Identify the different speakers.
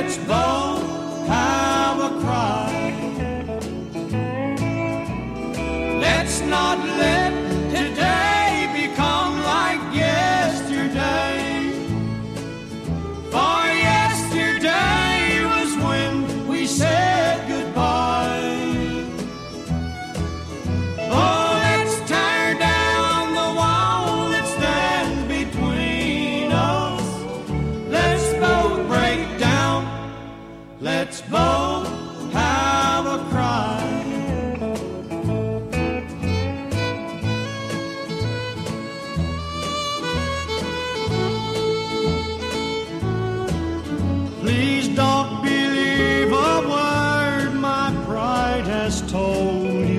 Speaker 1: Let's both have a cry. Let's not let Let's both have a cry. Please don't believe a word my pride has told you.